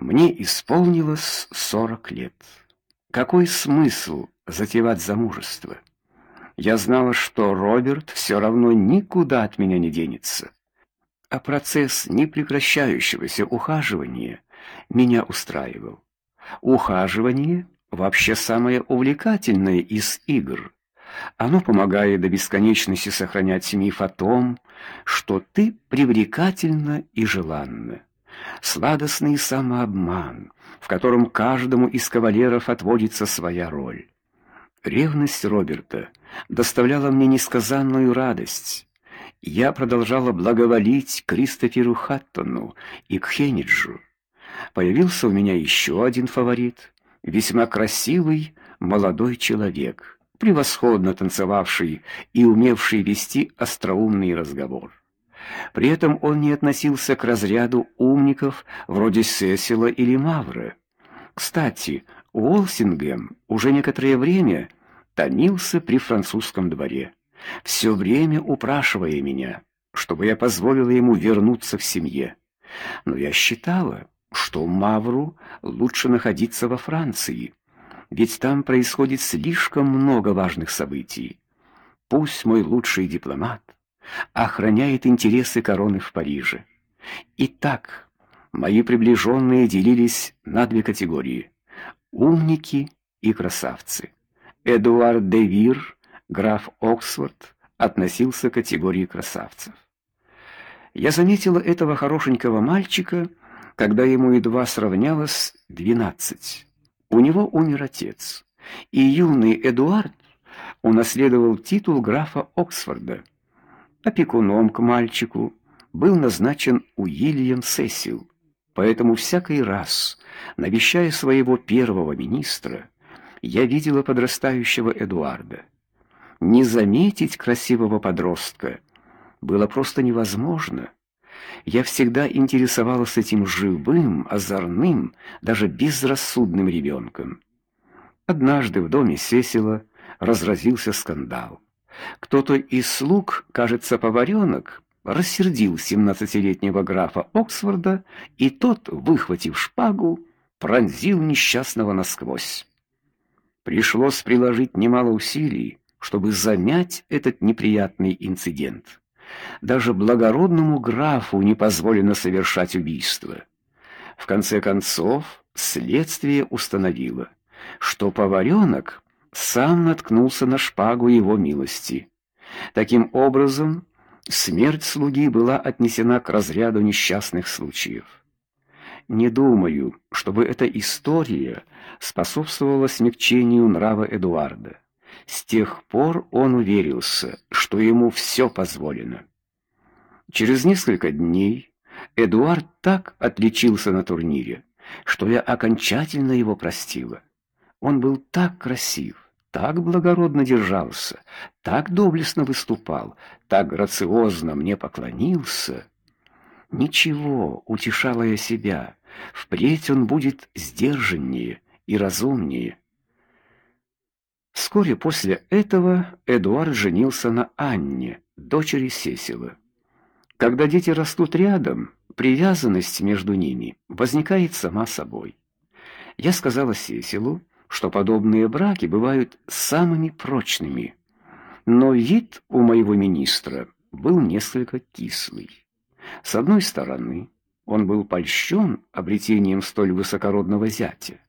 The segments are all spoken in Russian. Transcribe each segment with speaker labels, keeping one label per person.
Speaker 1: Мне исполнилось сорок лет. Какой смысл затевать замужество? Я знала, что Роберт все равно никуда от меня не денется. А процесс непрекращающегося ухаживания меня устраивал. Ухаживание вообще самое увлекательное из игр. Оно помогает до бесконечности сохранять миф о том, что ты привлекательна и желанна. Сладостный самообман, в котором каждому из кавалеров отводится своя роль. Ревность Роберта доставляла мне несказанную радость. Я продолжала благоволить Кристоферу Хаттону и Кхениджу. Появился у меня еще один фаворит, весьма красивый молодой человек, превосходно танцевавший и умевший вести остроумный разговор. При этом он не относился к разряду умников вроде Сесила или Мавра. Кстати, Уолсингем уже некоторое время томился при французском дворе, все время упрашивая меня, чтобы я позволила ему вернуться в семье. Но я считала, что Мавру лучше находиться во Франции, ведь там происходит слишком много важных событий. Пусть мой лучший дипломат охраняет интересы короны в Париже. Итак, мои приближенные делились на две категории: умники и красавцы. Эдуард де Вир, граф Оксфорд, относился к категории красавцев. Я заметила этого хорошенького мальчика, когда ему едва сравнялось двенадцать. У него умер отец, и юный Эдуард унаследовал титул графа Оксфорда. Опекуном к мальчику был назначен Уильям Сесил. Поэтому всякий раз, навещая своего первого министра, я видела подрастающего Эдуарда. Не заметить красивого подростка было просто невозможно. Я всегда интересовалась этим живым, озорным, даже безрассудным ребенком. Однажды в доме Сесила разразился скандал. Кто-то из слуг, кажется, поваренок, рассердил семнадцатилетнего графа Оксфорда, и тот, выхватив шпагу, пронзил несчастного насквозь. Пришлось приложить немало усилий, чтобы замять этот неприятный инцидент. Даже благородному графу не позволено совершать убийство. В конце концов, следствие установило, что поваренок сам наткнулся на шпагу его милости. Таким образом, смерть слуги была отнесена к разряду несчастных случаев. Не думаю, чтобы эта история способствовала смягчению нрава Эдуарда. С тех пор он уверился, что ему все позволено. Через несколько дней Эдуард так отличился на турнире, что я окончательно его простила. Он был так красив, так благородно держался, так доблестно выступал, так грациозно мне поклонился. Ничего, утешала я себя. Впредь он будет сдержаннее и разумнее. Вскоре после этого Эдуард женился на Анне, дочери Сесила. Когда дети растут рядом, привязанность между ними возникает сама собой. Я сказала Сесилу, что подобные браки бывают самыми прочными. Но вид у моего министра был несколько кислый. С одной стороны, он был польщен обретением столь высокородного зятя.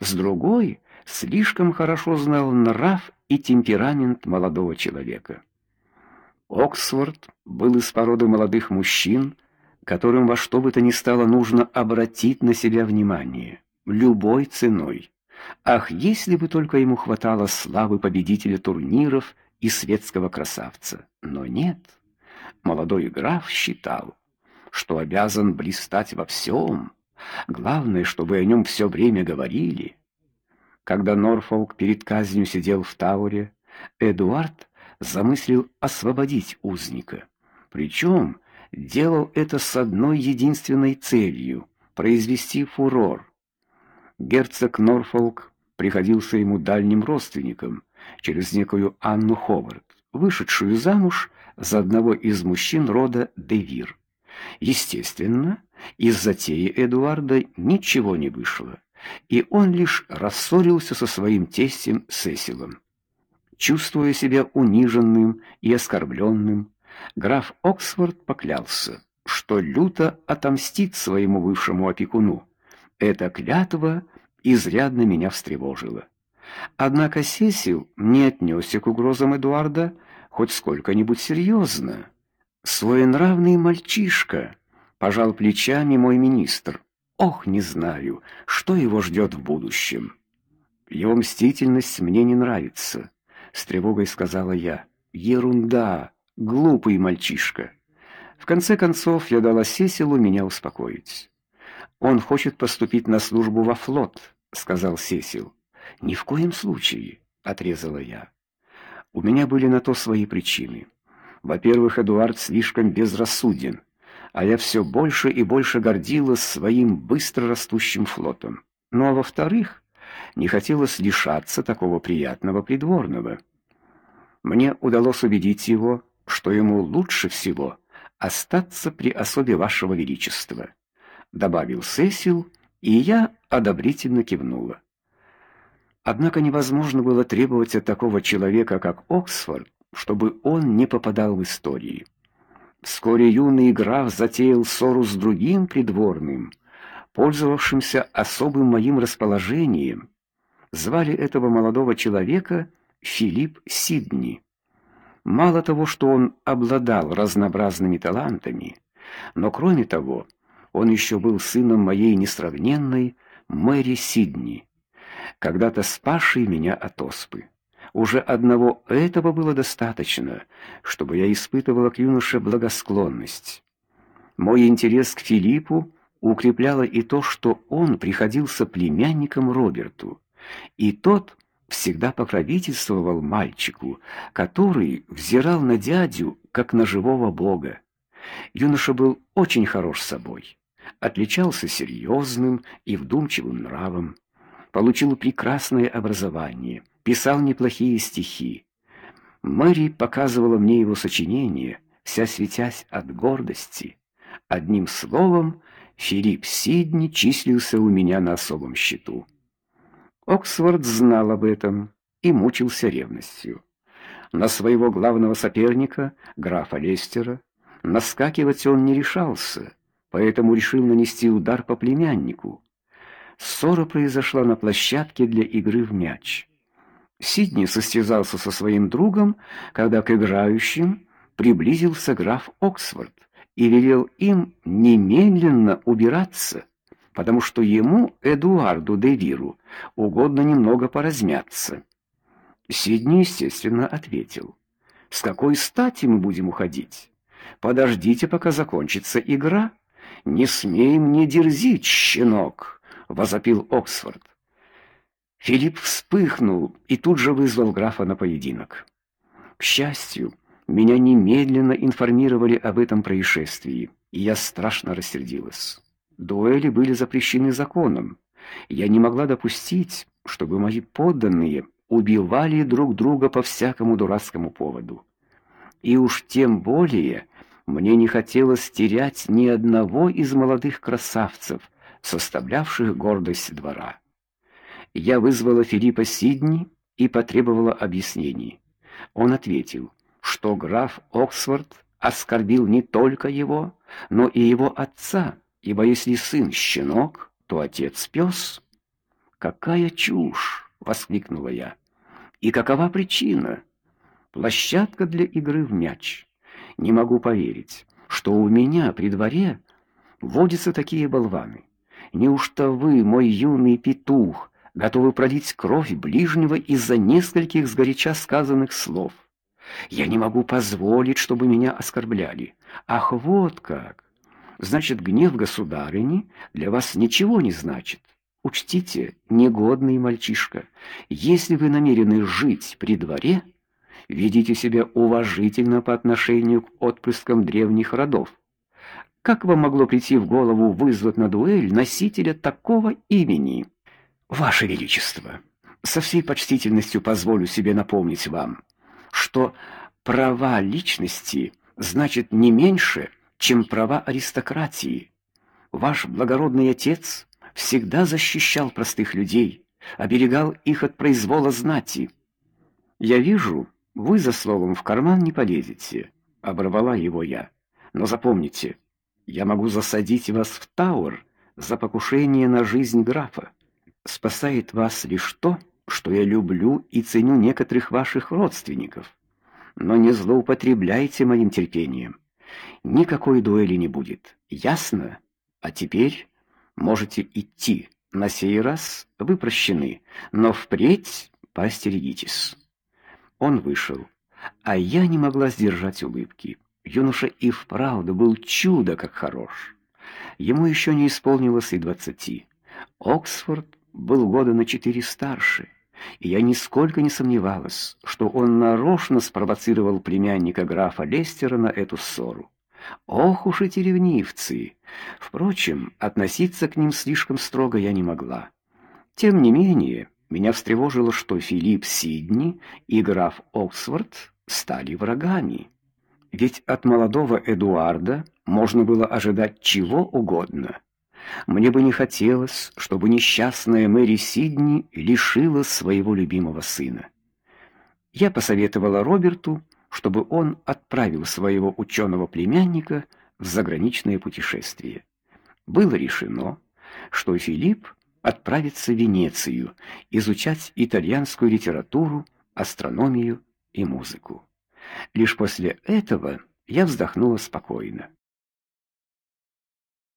Speaker 1: С другой, слишком хорошо знал нрав и темперамент молодого человека. Оксфорд был из породы молодых мужчин, которым во что бы то ни стало нужно обратить на себя внимание любой ценой. Ах, если бы только ему хватало славы победителя турниров и светского красавца. Но нет. Молодой граф считал, что обязан блистать во всем. Главное, чтобы о нем все время говорили. Когда Норфолк перед казнью сидел в Тауре, Эдуард замыслил освободить узника. Причем делал это с одной единственной целью произвести фурор. Герцог Норфолк приходился ему дальним родственником через некую Анну Ховард, вышедшую замуж за одного из мужчин рода Девир. Естественно, Из затеи Эдуарда ничего не вышло, и он лишь рассорился со своим тестем Сесилом. Чувствуя себя униженным и оскорбленным, граф Оксфорд поклялся, что люто отомстит своему бывшему опекуну. Эта клятва изрядно меня встревожила. Однако Сесил не отнесся к угрозам Эдуарда хоть сколько-нибудь серьезно. Своенравный мальчишка, пожал плечами мой министр. Ох, не знаю, что его ждет в будущем. Его мстительность мне не нравится, с тревогой сказала я. Ерунда, глупый мальчишка. В конце концов я дала Сесилу меня успокоить. Он хочет поступить на службу во флот, сказал Сесил. Ни в коем случае, отрезала я. У меня были на то свои причины. Во-первых, Эдуард слишком безрассуден, а я все больше и больше гордилась своим быстро растущим флотом. Ну а во-вторых, не хотелось лишаться такого приятного придворного. Мне удалось убедить его, что ему лучше всего остаться при особе вашего величества, добавил Сесил, и я одобрительно кивнула. Однако невозможно было требовать от такого человека, как Оксфорд, чтобы он не попадал в истории. Вскоре юный граф затеял ссору с другим придворным, пользовавшимся особым моим расположением. Звали этого молодого человека Филипп Сидни. Мало того, что он обладал разнообразными талантами, но кроме того, он еще был сыном моей несравненной Мэри Сидни когда-то спасший меня от оспы. Уже одного этого было достаточно, чтобы я испытывала к юноше благосклонность. Мой интерес к Филиппу укрепляло и то, что он приходился племянником Роберту, и тот всегда покровительствовал мальчику, который взирал на дядю как на живого бога. Юноша был очень хорош собой, отличался серьезным и вдумчивым нравом получил прекрасное образование, писал неплохие стихи. Мэри показывала мне его сочинения, вся светясь от гордости. Одним словом, Филипп Сидни числился у меня на особом счету. Оксфорд знал об этом и мучился ревностью. На своего главного соперника, графа Лестера, наскакивать он не решался, поэтому решил нанести удар по племяннику. Ссора произошла на площадке для игры в мяч. Сидни состязался со своим другом, когда к играющим приблизился граф Оксфорд и велел им немедленно убираться, потому что ему, Эдуарду де Виру, угодно немного поразмяться. Сидни, естественно, ответил: "С какой стати мы будем уходить? Подождите, пока закончится игра. Не смей мне дерзить, щенок" возопил Оксфорд. Филипп вспыхнул и тут же вызвал графа на поединок. К счастью, меня немедленно информировали об этом происшествии, и я страшно рассердилась. Дуэли были запрещены законом. Я не могла допустить, чтобы мои подданные убивали друг друга по всякому дурацкому поводу. И уж тем более мне не хотелось терять ни одного из молодых красавцев, составлявших гордость двора. Я вызвала Филиппа Сидни и потребовала объяснений. Он ответил, что граф Оксфорд оскорбил не только его, но и его отца, ибо если сын щенок, то отец пес. Какая чушь, воскликнула я. И какова причина? Площадка для игры в мяч. Не могу поверить, что у меня при дворе водятся такие болваны. Неужто вы, мой юный петух, готовы пролить кровь ближнего из-за нескольких сгоряча сказанных слов? Я не могу позволить, чтобы меня оскорбляли. Ах, вот как. Значит, гнев государыни для вас ничего не значит. Учтите, негодный мальчишка, если вы намерены жить при дворе, ведите себя уважительно по отношению к отпрыскам древних родов. Как вам могло прийти в голову вызвать на дуэль носителя такого имени? Ваше величество, со всей почтительностью позволю себе напомнить вам, что права личности значит не меньше, чем права аристократии. Ваш благородный отец всегда защищал простых людей, оберегал их от произвола знати. Я вижу, вы за словом в карман не полезете, оборвала его я. Но запомните, я могу засадить вас в Тауэр за покушение на жизнь графа. Спасает вас лишь то, что я люблю и ценю некоторых ваших родственников. Но не злоупотребляйте моим терпением. Никакой дуэли не будет. Ясно? А теперь можете идти. На сей раз вы прощены, но впредь поостерегитесь. Он вышел, а я не могла сдержать улыбки. Юноша и вправду был чудо как хорош. Ему еще не исполнилось и двадцати. Оксфорд был года на четыре старше, и я нисколько не сомневалась, что он нарочно спровоцировал племянника графа Лестера на эту ссору. Ох уж эти ревнивцы! Впрочем, относиться к ним слишком строго я не могла. Тем не менее, меня встревожило, что Филипп Сидни и граф Оксфорд стали врагами. Ведь от молодого Эдуарда можно было ожидать чего угодно. Мне бы не хотелось, чтобы несчастная Мэри Сидни лишила своего любимого сына. Я посоветовала Роберту, чтобы он отправил своего ученого племянника в заграничное путешествие. Было решено, что Филипп отправится в Венецию изучать итальянскую литературу, астрономию и музыку. Лишь после этого я вздохнула спокойно.